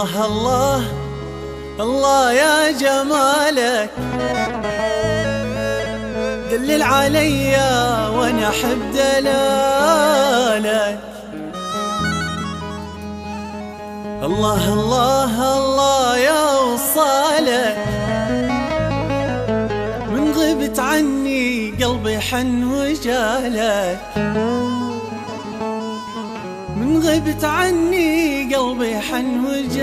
الله الله الله يا جمالك. دلل عليا وأنا أحب دلالك. الله الله الله يا وصالك. من غبت عني قلبي حن وجالك. غبت عني قلبي حن وجاله.